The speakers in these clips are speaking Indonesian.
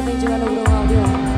Sou bem de Galo Bruno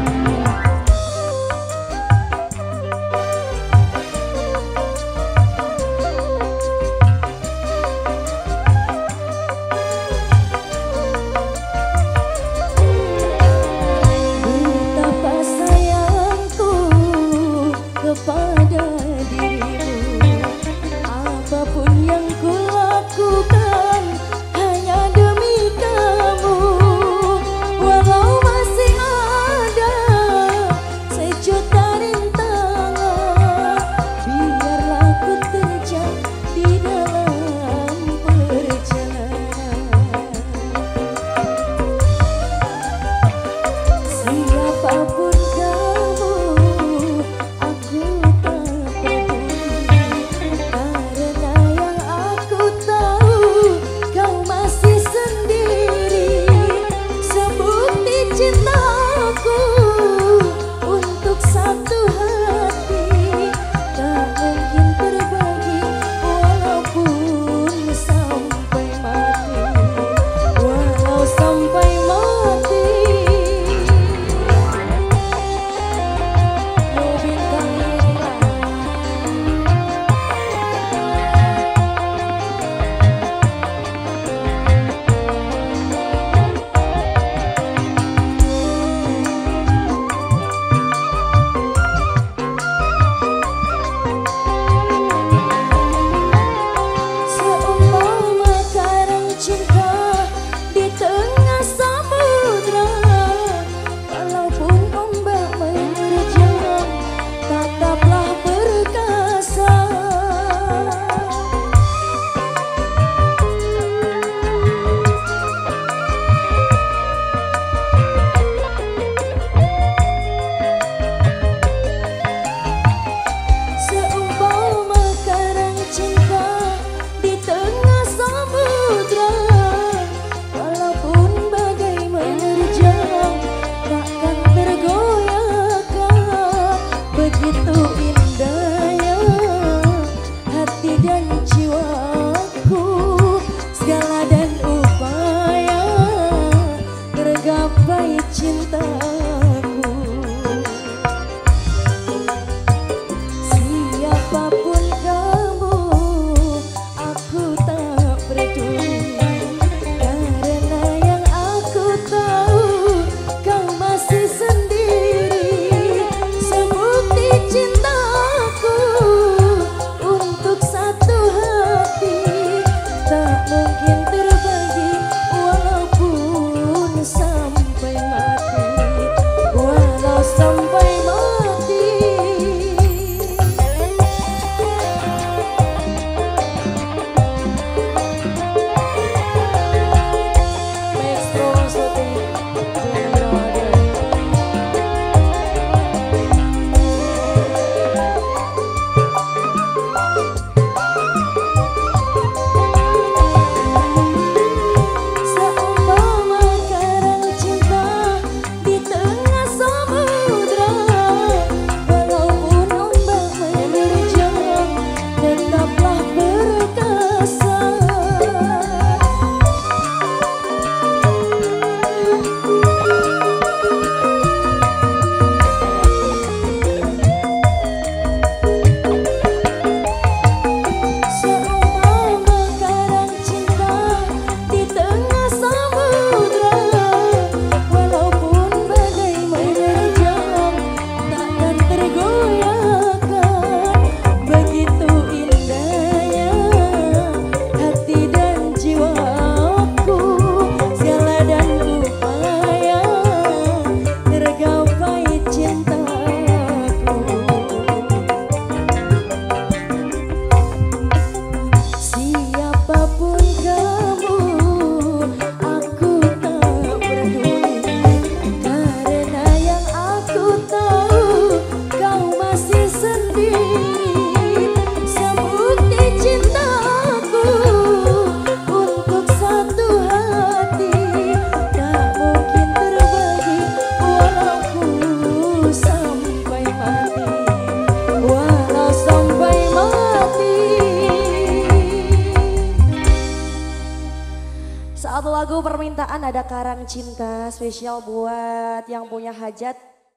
lagu permintaan ada Karang Cinta spesial buat yang punya hajat